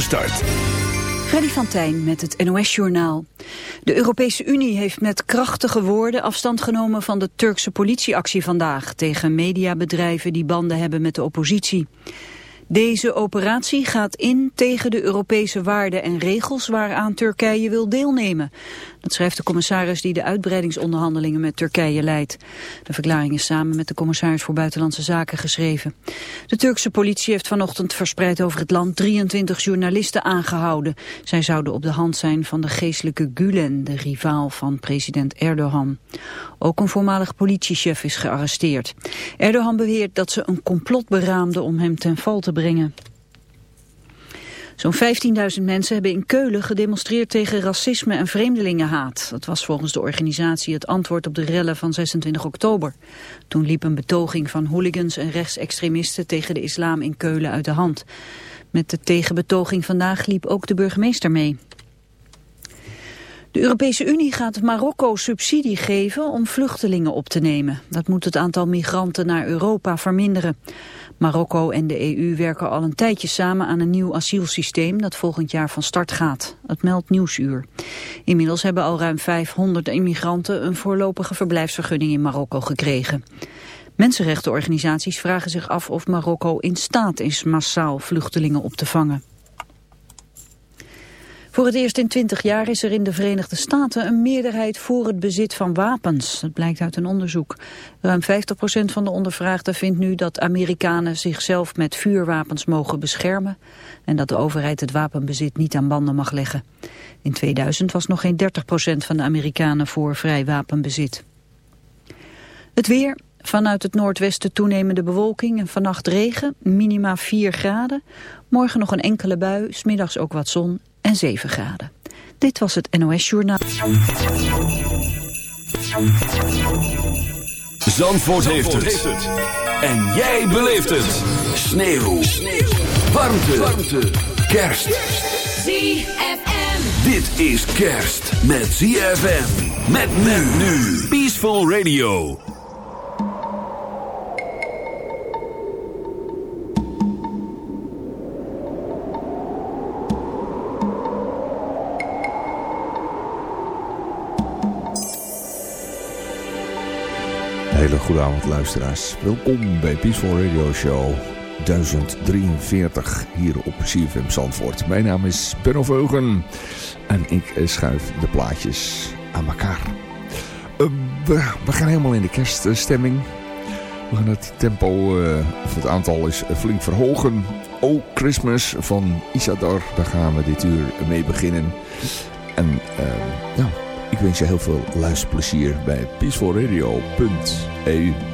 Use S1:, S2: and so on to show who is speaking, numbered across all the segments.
S1: spoedige start.
S2: Freddy van Tijn met het NOS-journaal. De Europese Unie heeft met krachtige woorden afstand genomen van de Turkse politieactie vandaag tegen mediabedrijven die banden hebben met de oppositie. Deze operatie gaat in tegen de Europese waarden en regels waaraan Turkije wil deelnemen. Dat schrijft de commissaris die de uitbreidingsonderhandelingen met Turkije leidt. De verklaring is samen met de commissaris voor Buitenlandse Zaken geschreven. De Turkse politie heeft vanochtend verspreid over het land 23 journalisten aangehouden. Zij zouden op de hand zijn van de geestelijke Gulen, de rivaal van president Erdogan. Ook een voormalig politiechef is gearresteerd. Erdogan beweert dat ze een complot beraamden om hem ten val te brengen. Zo'n 15.000 mensen hebben in Keulen gedemonstreerd tegen racisme en vreemdelingenhaat. Dat was volgens de organisatie het antwoord op de rellen van 26 oktober. Toen liep een betoging van hooligans en rechtsextremisten tegen de islam in Keulen uit de hand. Met de tegenbetoging vandaag liep ook de burgemeester mee. De Europese Unie gaat Marokko subsidie geven om vluchtelingen op te nemen. Dat moet het aantal migranten naar Europa verminderen. Marokko en de EU werken al een tijdje samen aan een nieuw asielsysteem dat volgend jaar van start gaat. Het meldt Nieuwsuur. Inmiddels hebben al ruim 500 immigranten een voorlopige verblijfsvergunning in Marokko gekregen. Mensenrechtenorganisaties vragen zich af of Marokko in staat is massaal vluchtelingen op te vangen. Voor het eerst in twintig jaar is er in de Verenigde Staten een meerderheid voor het bezit van wapens. Dat blijkt uit een onderzoek. Ruim 50% van de ondervraagden vindt nu dat Amerikanen zichzelf met vuurwapens mogen beschermen en dat de overheid het wapenbezit niet aan banden mag leggen. In 2000 was nog geen 30% van de Amerikanen voor vrij wapenbezit. Het weer, Vanuit het noordwesten toenemende bewolking en vannacht regen, minima 4 graden. Morgen nog een enkele bui, smiddags ook wat zon en 7 graden. Dit was het NOS Journaal.
S1: Zandvoort, heeft, het. En jij beleeft het. Sneeuw. Sneeuw. Warmte. Warmte. Kerst. ZFM. Dit is kerst met ZFM. Met men nu. Peaceful Radio.
S3: Hele goede avond luisteraars. Welkom bij Peaceful Radio Show 1043 hier op CFM Zandvoort. Mijn naam is Benno Veugen en ik schuif de plaatjes aan elkaar. Uh, we, gaan helemaal in de kerststemming. We gaan het tempo, uh, of het aantal is flink verhogen. Oh Christmas van Isador, daar gaan we dit uur mee beginnen. En uh, nou, ik wens je heel veel luisterplezier bij peacefulradio.eu.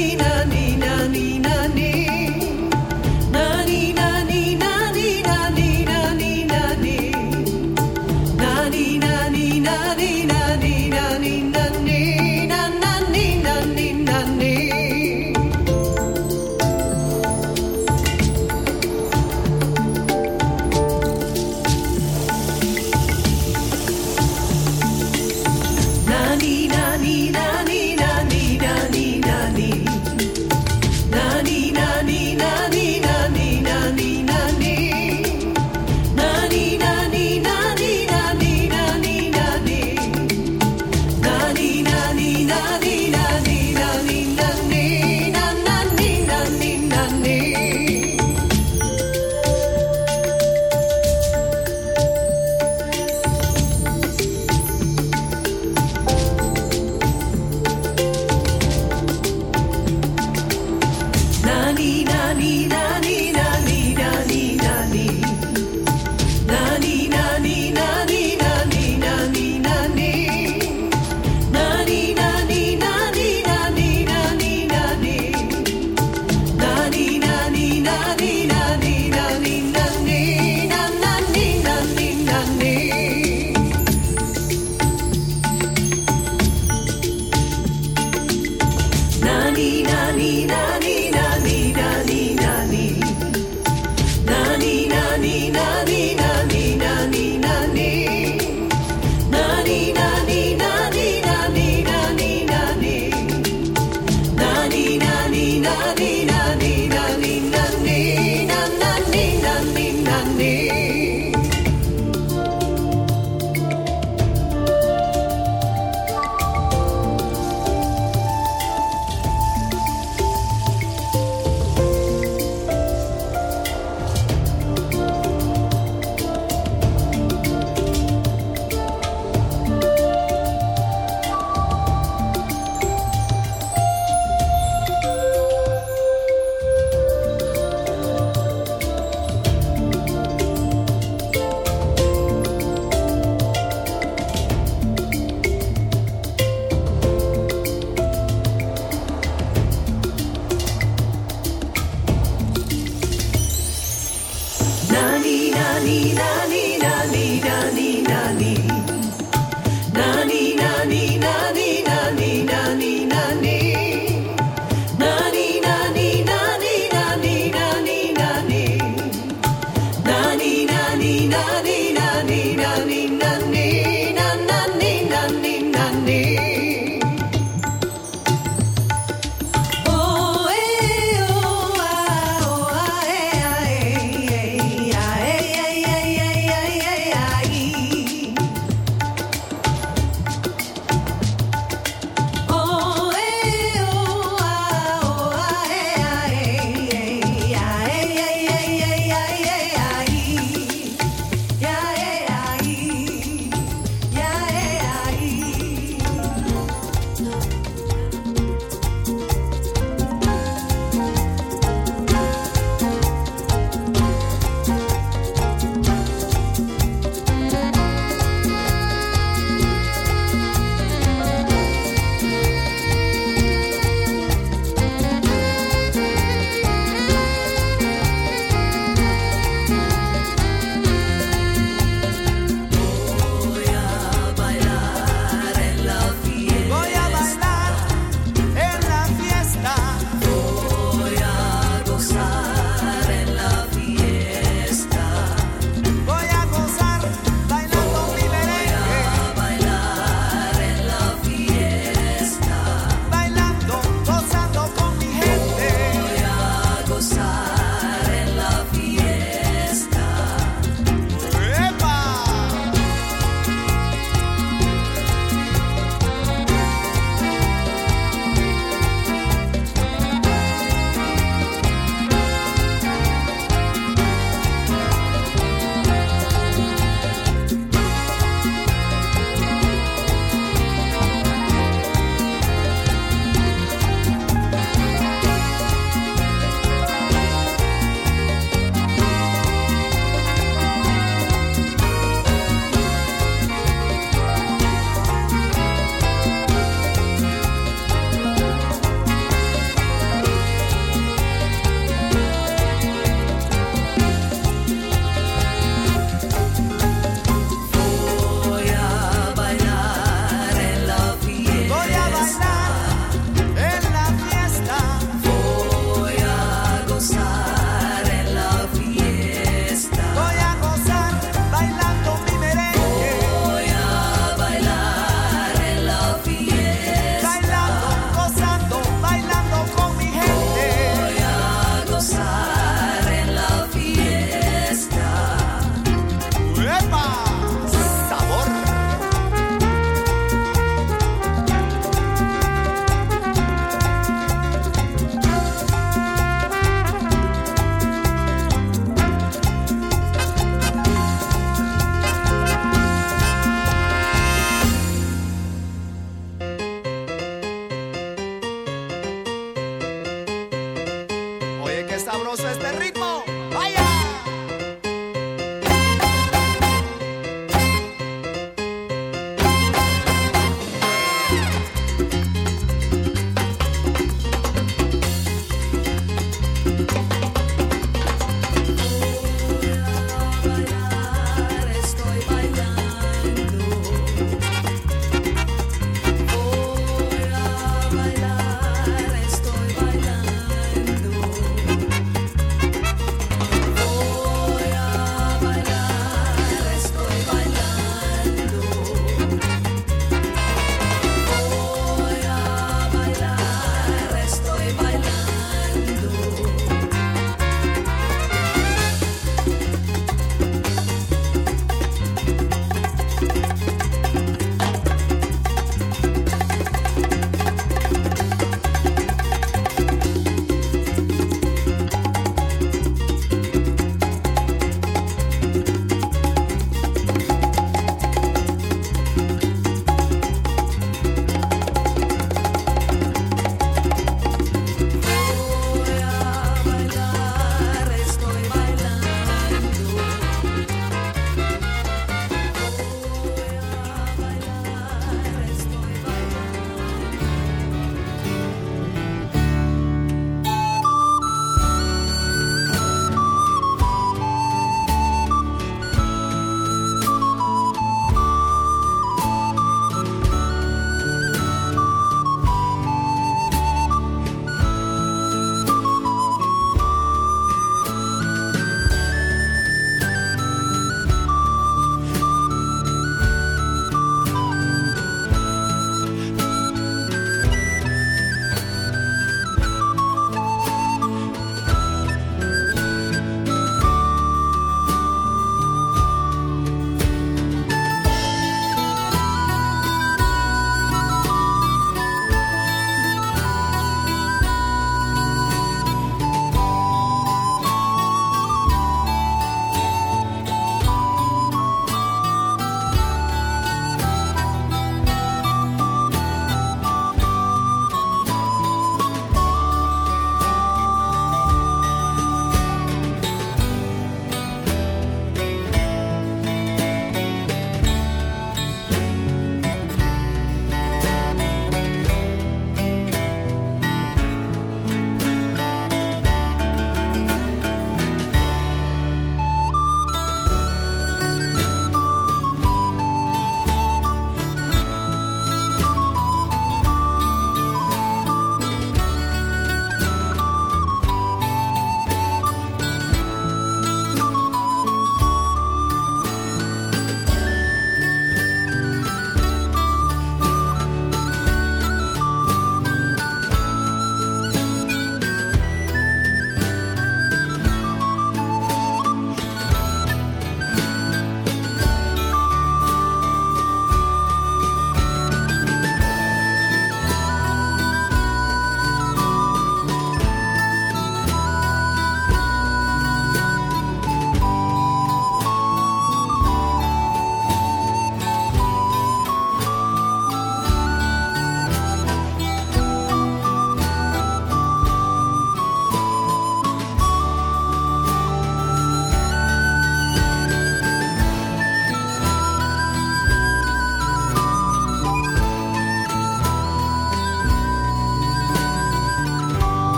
S2: Marina.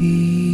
S2: peace.